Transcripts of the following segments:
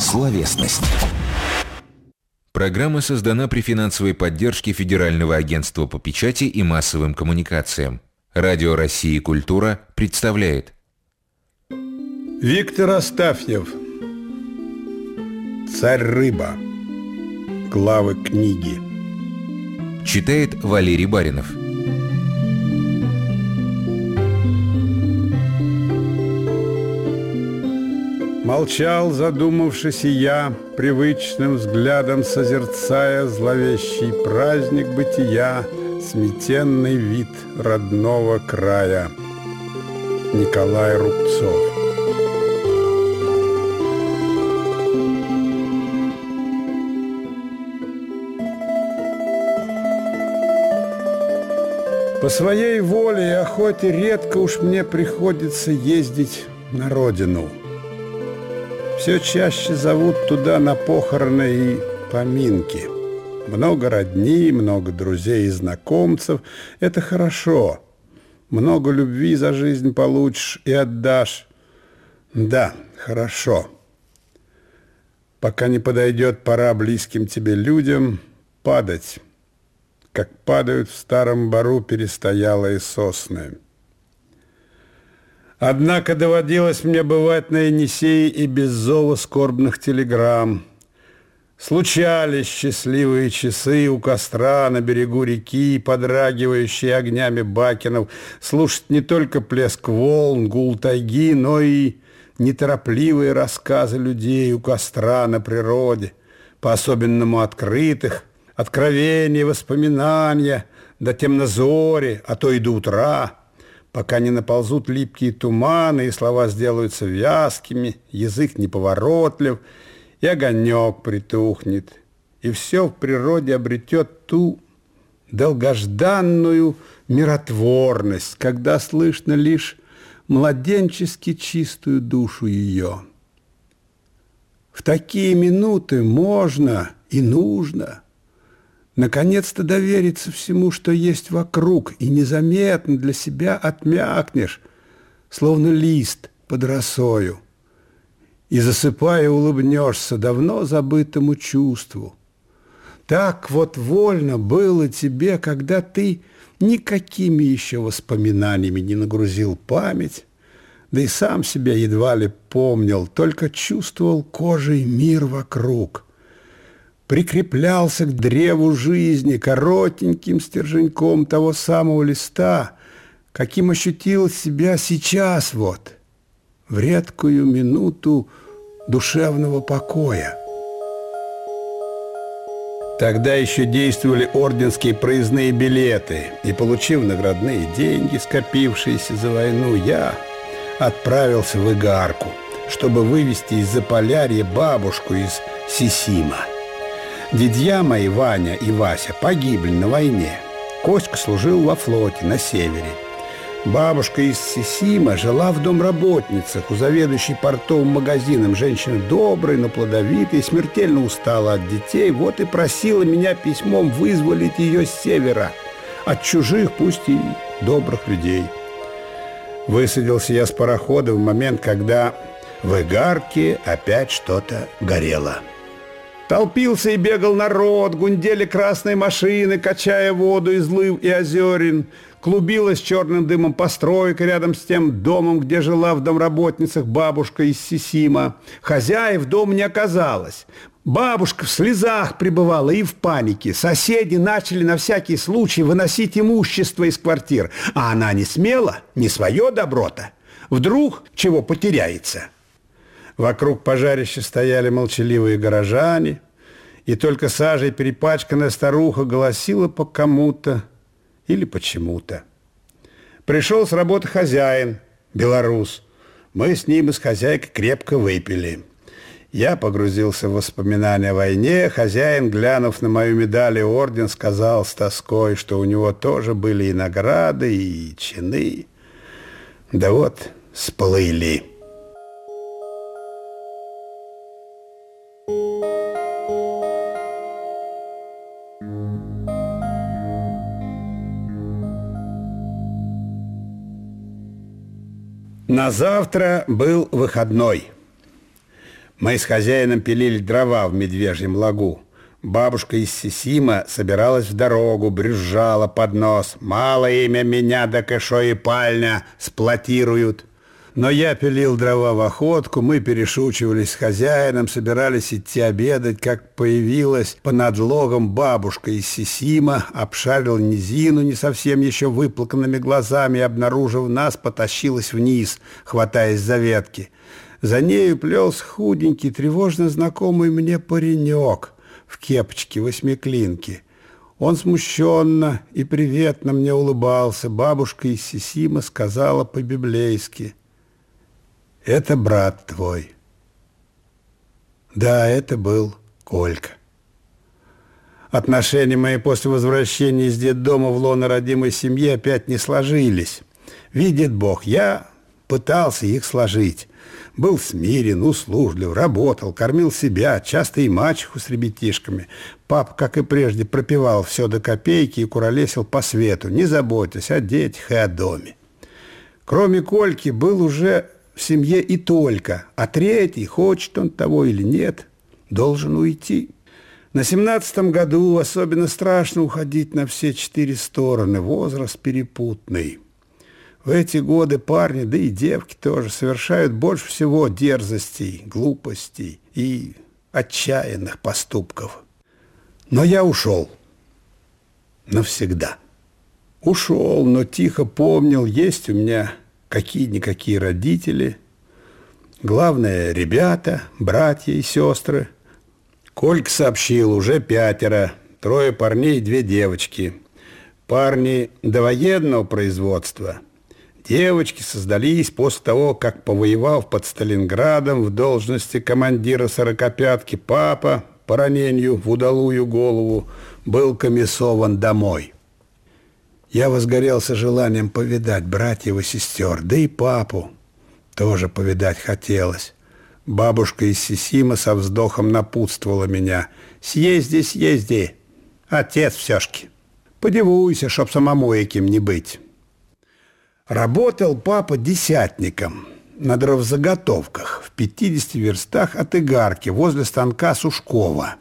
Словесность. Программа создана при финансовой поддержке Федерального агентства по печати и массовым коммуникациям. Радио России «Культура» представляет. Виктор Астафьев. «Царь-рыба» Главы книги. Читает Валерий Баринов Молчал, задумавшись и я, Привычным взглядом созерцая Зловещий праздник бытия, Сметенный вид родного края. Николай Рубцов По своей воле и охоте редко уж мне приходится ездить на родину. Все чаще зовут туда на похороны и поминки. Много родни, много друзей и знакомцев. Это хорошо. Много любви за жизнь получишь и отдашь. Да, хорошо. Пока не подойдет пора близким тебе людям падать как падают в старом бару перестоялые сосны. Однако доводилось мне бывать на Енисее и без зова скорбных телеграмм. Случались счастливые часы у костра на берегу реки, подрагивающие огнями бакенов, слушать не только плеск волн, гул тайги, но и неторопливые рассказы людей у костра на природе, по-особенному открытых, откровения, воспоминания до темнозори, а то и до утра, пока не наползут липкие туманы, и слова сделаются вязкими, язык неповоротлив, и огонек притухнет, и все в природе обретет ту долгожданную миротворность, когда слышно лишь младенчески чистую душу ее. В такие минуты можно и нужно – Наконец-то довериться всему, что есть вокруг, и незаметно для себя отмякнешь, словно лист под росою. И засыпая улыбнешься давно забытому чувству. Так вот вольно было тебе, когда ты никакими еще воспоминаниями не нагрузил память, да и сам себя едва ли помнил, только чувствовал кожей мир вокруг – прикреплялся к древу жизни коротеньким стерженьком того самого листа, каким ощутил себя сейчас вот, в редкую минуту душевного покоя. Тогда еще действовали орденские проездные билеты, и, получив наградные деньги, скопившиеся за войну, я отправился в Игарку, чтобы вывести из Заполярья бабушку из Сисима. Дедья мои, Ваня и Вася, погибли на войне. Коська служил во флоте на севере. Бабушка из Сисима жила в домработницах у заведующей портовым магазином. Женщина добрая, но плодовитая, смертельно устала от детей. Вот и просила меня письмом вызволить ее с севера. От чужих, пусть и добрых людей. Высадился я с парохода в момент, когда в Игарке опять что-то горело. Толпился и бегал народ, гундели красные машины, качая воду из лыв и озерин. Клубилась черным дымом постройка рядом с тем домом, где жила в домработницах бабушка из Сисима. Хозяев дома не оказалось. Бабушка в слезах пребывала и в панике. Соседи начали на всякий случай выносить имущество из квартир. А она не смела, не свое доброта. Вдруг чего потеряется. Вокруг пожарища стояли молчаливые горожане, и только сажей перепачканная старуха голосила по кому-то или почему-то. Пришел с работы хозяин, белорус. Мы с ним и с хозяйкой крепко выпили. Я погрузился в воспоминания о войне. Хозяин, глянув на мою медаль и орден, сказал с тоской, что у него тоже были и награды, и чины. Да вот, сплыли. На завтра был выходной. Мы с хозяином пилили дрова в медвежьем лагу. Бабушка из Сисима собиралась в дорогу, брюзжала под нос. «Мало имя меня, да кэшо и пальня сплотируют». Но я пилил дрова в охотку, мы перешучивались с хозяином, собирались идти обедать, как появилась по надлогам бабушка из Сисима, обшарила низину не совсем еще выплаканными глазами и, обнаружив нас, потащилась вниз, хватаясь за ветки. За нею плелся худенький, тревожно знакомый мне паренек в кепочке восьмиклинки. Он смущенно и приветно мне улыбался. Бабушка из Сисима сказала по-библейски – это брат твой. Да, это был Колька. Отношения мои после возвращения из детдома в лоно родимой семьи опять не сложились. Видит Бог, я пытался их сложить. Был смирен, услужлив, работал, кормил себя, часто и мачеху с ребятишками. Пап, как и прежде, пропивал все до копейки и куролесил по свету, не заботясь о детях и о доме. Кроме Кольки был уже в семье и только, а третий, хочет он того или нет, должен уйти. На семнадцатом году особенно страшно уходить на все четыре стороны, возраст перепутный. В эти годы парни, да и девки тоже, совершают больше всего дерзостей, глупостей и отчаянных поступков. Но я ушел. Навсегда. Ушел, но тихо помнил, есть у меня какие-никакие родители. Главное, ребята, братья и сестры. Колька сообщил, уже пятеро, трое парней и две девочки. Парни довоенного производства. Девочки создались после того, как, повоевав под Сталинградом в должности командира сорокопятки, папа по ранению в удалую голову был комиссован домой. Я возгорелся желанием повидать братьев и сестер, да и папу тоже повидать хотелось. Бабушка из Сисима со вздохом напутствовала меня. «Съезди, съезди, отец все-шки. Подивуйся, чтоб самому яким не быть». Работал папа десятником на дровзаготовках в 50 верстах от Игарки возле станка Сушкова.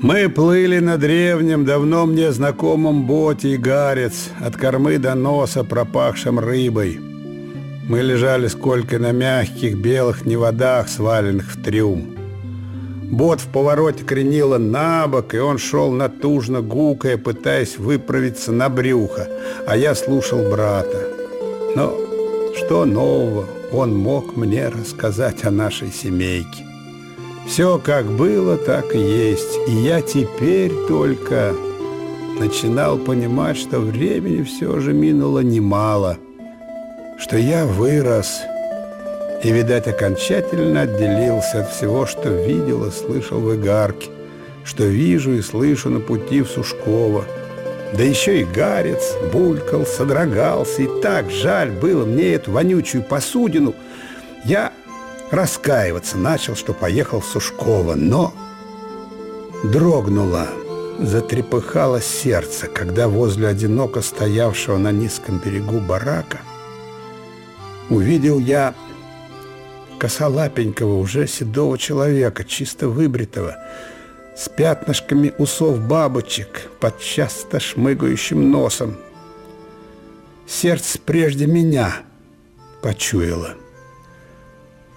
Мы плыли на древнем, давно мне знакомом боте и гарец, от кормы до носа пропахшим рыбой. Мы лежали сколько на мягких белых неводах, сваленных в трюм. Бот в повороте кренило на бок, и он шел натужно гукая, пытаясь выправиться на брюхо, а я слушал брата. Но что нового он мог мне рассказать о нашей семейке? Все как было, так и есть. И я теперь только начинал понимать, что времени все же минуло немало, что я вырос и, видать, окончательно отделился от всего, что видел и слышал в Игарке, что вижу и слышу на пути в Сушково. Да еще и гарец булькал, содрогался, и так жаль было мне эту вонючую посудину. Я раскаиваться начал, что поехал в Сушково, но дрогнуло, затрепыхало сердце, когда возле одиноко стоявшего на низком берегу барака увидел я косолапенького, уже седого человека, чисто выбритого, с пятнышками усов бабочек под часто шмыгающим носом. Сердце прежде меня почуяло –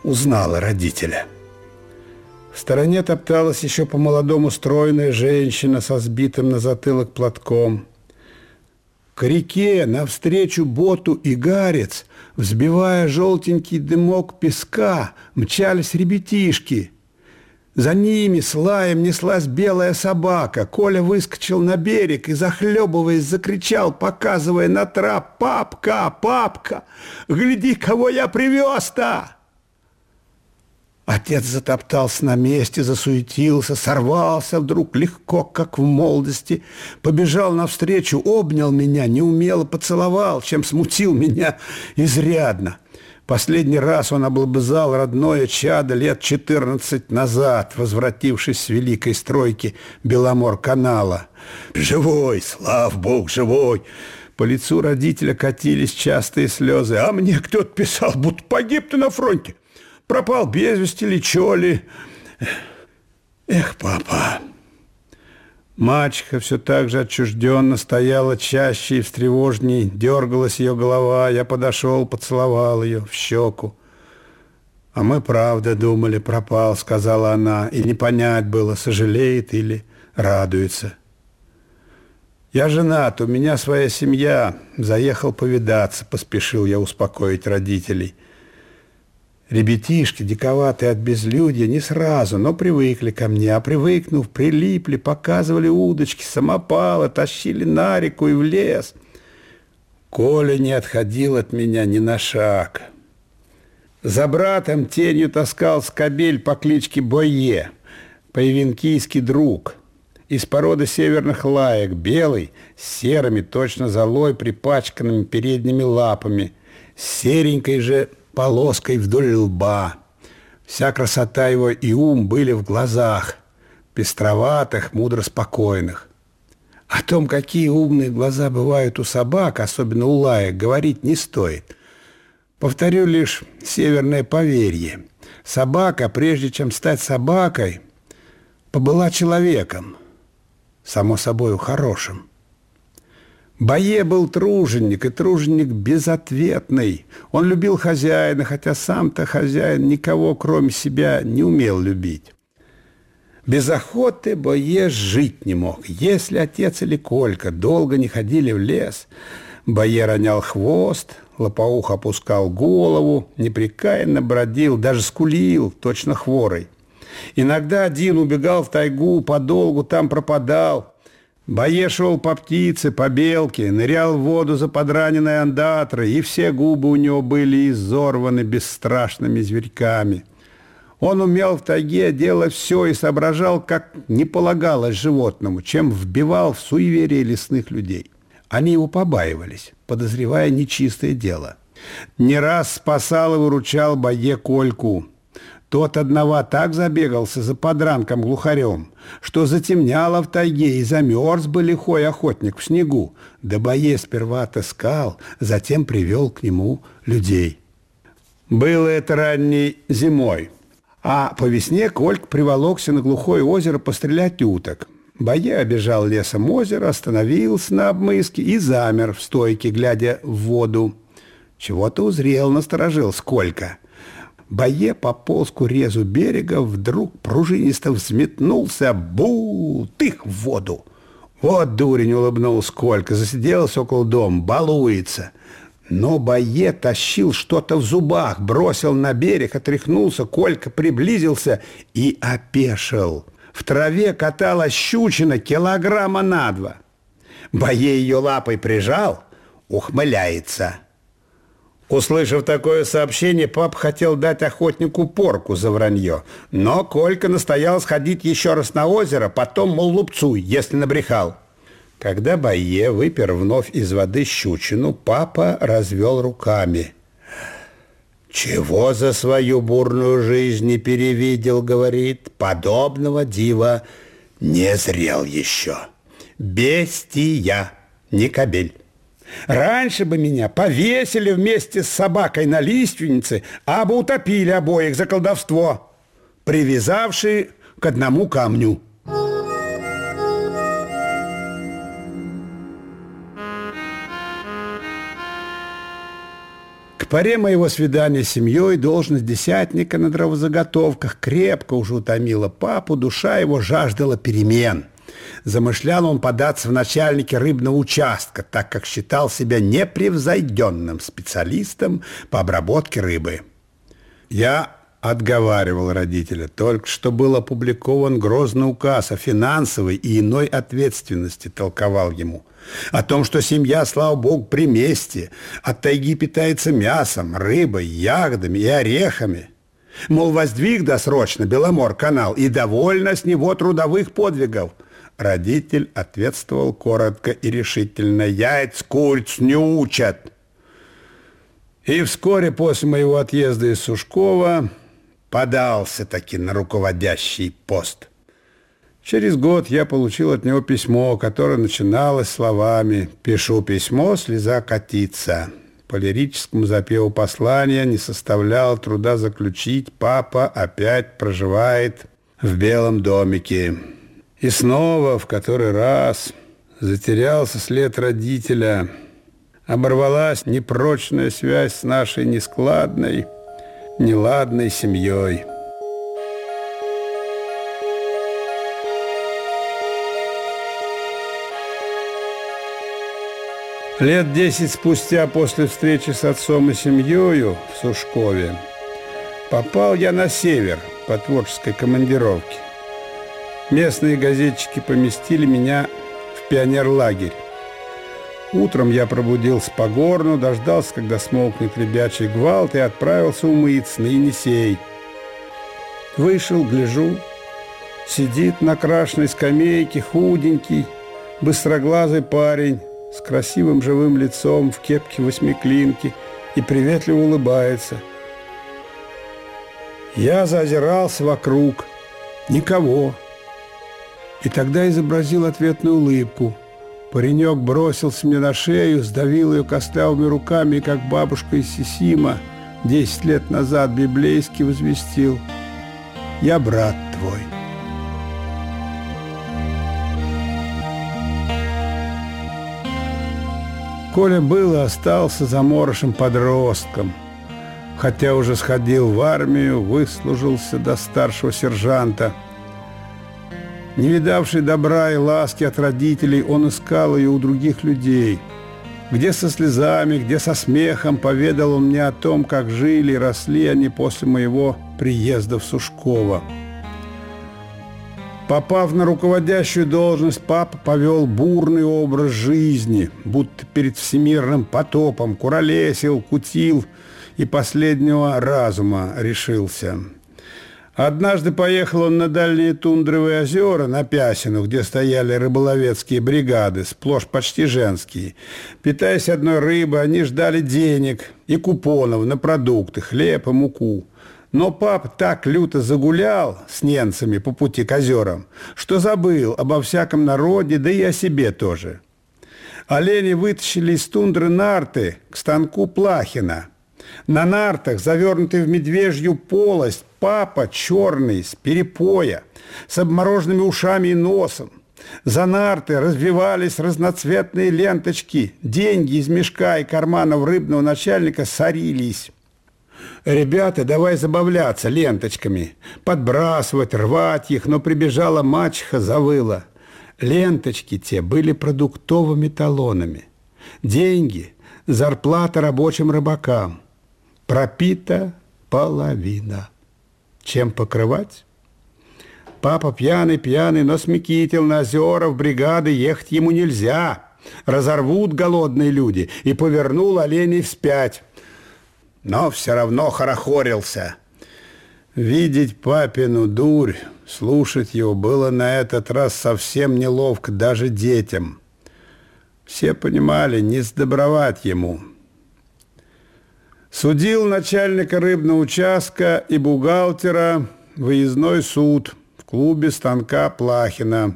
узнала родителя. В стороне топталась еще по-молодому стройная женщина со сбитым на затылок платком. К реке навстречу боту и гарец, взбивая желтенький дымок песка, мчались ребятишки. За ними с лаем неслась белая собака. Коля выскочил на берег и, захлебываясь, закричал, показывая на трап «Папка! Папка! Гляди, кого я привез-то!» Отец затоптался на месте, засуетился, сорвался вдруг легко, как в молодости, побежал навстречу, обнял меня, неумело поцеловал, чем смутил меня изрядно. Последний раз он облобызал родное чадо лет 14 назад, возвратившись с великой стройки Беломор-канала. «Живой, слав Бог, живой!» По лицу родителя катились частые слезы. «А мне кто-то писал, будто погиб ты на фронте!» Пропал без вести ли, чё ли. Эх, папа. Мачеха все так же отчужденно стояла чаще и встревожней, дергалась ее голова. Я подошел, поцеловал ее в щеку. «А мы правда думали, пропал», — сказала она, и не понять было, сожалеет или радуется. «Я женат, у меня своя семья. Заехал повидаться», — поспешил я успокоить родителей. Ребятишки, диковатые от безлюдья, не сразу, но привыкли ко мне, а привыкнув, прилипли, показывали удочки, самопалы, тащили на реку и в лес. Коля не отходил от меня ни на шаг. За братом тенью таскал скобель по кличке Бое, поевенкийский друг, из породы северных лаек, белый, с серыми, точно золой, припачканными передними лапами, серенькой же полоской вдоль лба. Вся красота его и ум были в глазах, пестроватых, мудро спокойных. О том, какие умные глаза бывают у собак, особенно у лаек, говорить не стоит. Повторю лишь северное поверье. Собака, прежде чем стать собакой, побыла человеком, само собой хорошим. Бае был труженик, и труженик безответный. Он любил хозяина, хотя сам-то хозяин никого, кроме себя, не умел любить. Без охоты Бое жить не мог. Если отец или Колька долго не ходили в лес, Бое ронял хвост, лопоух опускал голову, непрекаянно бродил, даже скулил, точно хворой. Иногда один убегал в тайгу, подолгу там пропадал – Бое шел по птице, по белке, нырял в воду за подраненной андатрой, и все губы у него были изорваны бесстрашными зверьками. Он умел в тайге делать все и соображал, как не полагалось животному, чем вбивал в суеверие лесных людей. Они его побаивались, подозревая нечистое дело. Не раз спасал и выручал Бое Кольку – тот одного так забегался за подранком глухарем, что затемняло в тайге и замерз бы лихой охотник в снегу. Да боец сперва отыскал, затем привел к нему людей. Было это ранней зимой, а по весне Кольк приволокся на глухое озеро пострелять уток. Бое обежал лесом озеро, остановился на обмыске и замер в стойке, глядя в воду. Чего-то узрел, насторожил сколько – Бое пополз к урезу берега, вдруг пружинисто взметнулся, бу, тых в воду. Вот дурень улыбнулся Колька, засиделся около дома, балуется. Но Бое тащил что-то в зубах, бросил на берег, отряхнулся, Колька приблизился и опешил. В траве каталась щучина килограмма на два. Бое ее лапой прижал, ухмыляется – Услышав такое сообщение, пап хотел дать охотнику порку за вранье. Но Колька настоял сходить еще раз на озеро, потом, мол, лупцуй, если набрехал. Когда Бае выпер вновь из воды щучину, папа развел руками. «Чего за свою бурную жизнь не перевидел, — говорит, — подобного дива не зрел еще. Бестия, не кобель». Раньше бы меня повесили вместе с собакой на лиственнице, а бы утопили обоих за колдовство, привязавшие к одному камню. К паре моего свидания с семьей должность десятника на дровозаготовках крепко уже утомила папу, душа его жаждала перемен – Замышлял он податься в начальники рыбного участка, так как считал себя непревзойденным специалистом по обработке рыбы. Я отговаривал родителя. Только что был опубликован грозный указ о финансовой и иной ответственности, толковал ему. О том, что семья, слава богу, при месте, от тайги питается мясом, рыбой, ягодами и орехами. Мол, воздвиг досрочно Беломор-канал и довольно с него трудовых подвигов – Родитель ответствовал коротко и решительно. «Яйц куриц не учат!» И вскоре после моего отъезда из Сушкова подался таки на руководящий пост. Через год я получил от него письмо, которое начиналось словами «Пишу письмо, слеза катится». по лирическому запеву послания не составляло труда заключить, папа опять проживает в белом домике. И снова, в который раз, затерялся след родителя. Оборвалась непрочная связь с нашей нескладной, неладной семьей. Лет десять спустя после встречи с отцом и семьей в Сушкове попал я на север по творческой командировке. Местные газетчики поместили меня в пионерлагерь. Утром я пробудился по горну, дождался, когда смолкнет ребячий гвалт, и отправился умыться на Енисей. Вышел, гляжу, сидит на крашенной скамейке худенький, быстроглазый парень с красивым живым лицом в кепке восьмиклинки и приветливо улыбается. Я зазирался вокруг. Никого. И тогда изобразил ответную улыбку. Паренек бросился мне на шею, сдавил ее костлявыми руками, как бабушка из Сисима десять лет назад библейски возвестил «Я брат твой». Коля был и остался заморышем подростком. Хотя уже сходил в армию, выслужился до старшего сержанта. Не видавший добра и ласки от родителей, он искал ее у других людей. Где со слезами, где со смехом поведал он мне о том, как жили и росли они после моего приезда в Сушково. Попав на руководящую должность, папа повел бурный образ жизни, будто перед всемирным потопом, куролесил, кутил и последнего разума решился. Однажды поехал он на дальние тундровые озера, на Пясину, где стояли рыболовецкие бригады, сплошь почти женские. Питаясь одной рыбой, они ждали денег и купонов на продукты, хлеб и муку. Но пап так люто загулял с немцами по пути к озерам, что забыл обо всяком народе, да и о себе тоже. Олени вытащили из тундры нарты к станку Плахина. На нартах, завернутый в медвежью полость, папа черный, с перепоя, с обмороженными ушами и носом. За нарты развивались разноцветные ленточки. Деньги из мешка и карманов рыбного начальника сорились. Ребята, давай забавляться ленточками, подбрасывать, рвать их, но прибежала мачеха, завыла. Ленточки те были продуктовыми талонами. Деньги, зарплата рабочим рыбакам. Пропита половина. Чем покрывать? Папа пьяный-пьяный, но смекитил на озера в бригады ехать ему нельзя. Разорвут голодные люди. И повернул оленей вспять но все равно хорохорился. Видеть папину дурь, слушать его было на этот раз совсем неловко даже детям. Все понимали, не сдобровать ему. Судил начальника рыбного участка и бухгалтера выездной суд в клубе станка Плахина.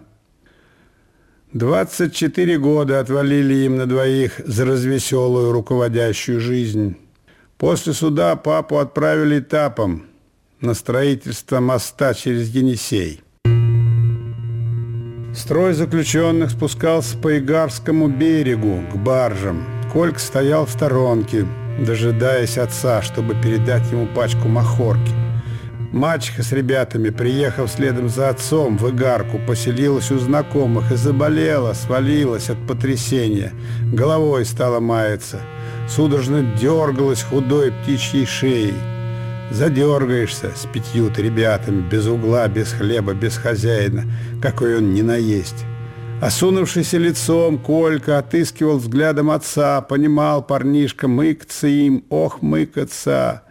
24 года отвалили им на двоих за развеселую руководящую жизнь. После суда папу отправили этапом на строительство моста через Енисей. Строй заключенных спускался по Игарскому берегу к баржам. Кольк стоял в сторонке, дожидаясь отца, чтобы передать ему пачку махорки. Мачеха с ребятами, приехав следом за отцом в Игарку, поселилась у знакомых и заболела, свалилась от потрясения. Головой стала маяться – судорожно дергалась худой птичьей шеей. Задергаешься с пятью-то ребятами, без угла, без хлеба, без хозяина, какой он не наесть. Осунувшийся лицом, Колька отыскивал взглядом отца, понимал парнишка, мыкаться им, ох, мыкаться.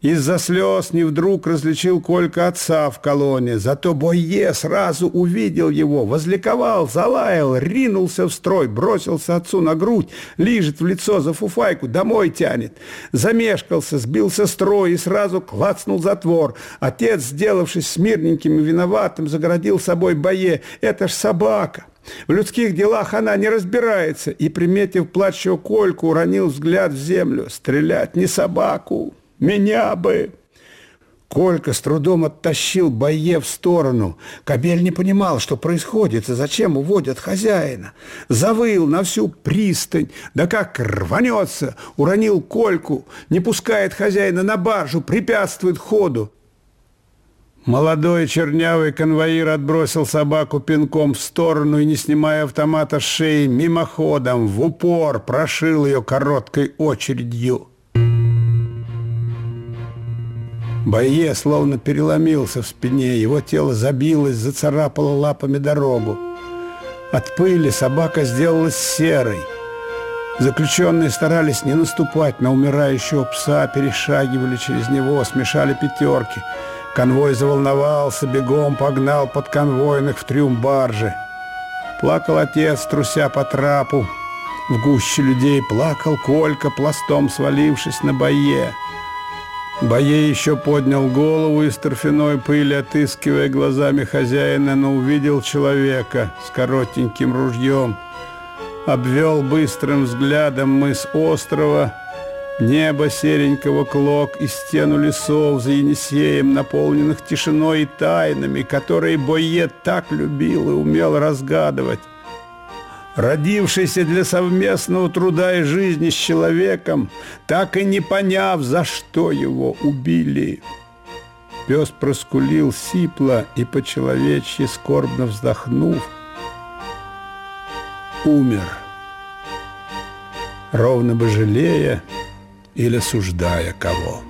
Из-за слез не вдруг различил Колька отца в колонне, зато Бойе сразу увидел его, возликовал, залаял, ринулся в строй, бросился отцу на грудь, лижет в лицо за фуфайку, домой тянет. Замешкался, сбился строй и сразу клацнул затвор. Отец, сделавшись смирненьким и виноватым, загородил собой Бое. «Это ж собака!» В людских делах она не разбирается. И, приметив плачущего Кольку, уронил взгляд в землю. Стрелять не собаку, меня бы. Колька с трудом оттащил Бае в сторону. Кобель не понимал, что происходит и зачем уводят хозяина. Завыл на всю пристань, да как рванется, уронил Кольку, не пускает хозяина на баржу, препятствует ходу. Молодой чернявый конвоир отбросил собаку пинком в сторону и, не снимая автомата с шеи, мимоходом, в упор прошил ее короткой очередью. Бае словно переломился в спине, его тело забилось, зацарапало лапами дорогу. От пыли собака сделалась серой. Заключенные старались не наступать на умирающего пса, перешагивали через него, смешали пятерки. Конвой заволновался, бегом погнал под конвойных в трюм баржи. Плакал отец, труся по трапу. В гуще людей плакал Колька, пластом свалившись на бое. Бое еще поднял голову из торфяной пыли, отыскивая глазами хозяина, но увидел человека с коротеньким ружьем. Обвел быстрым взглядом мыс острова, небо серенького клок и стену лесов за Енисеем, наполненных тишиной и тайнами, которые Бое так любил и умел разгадывать родившийся для совместного труда и жизни с человеком, так и не поняв, за что его убили. Пес проскулил сипло и по-человечьи скорбно вздохнув, умер, ровно бы жалея или суждая кого.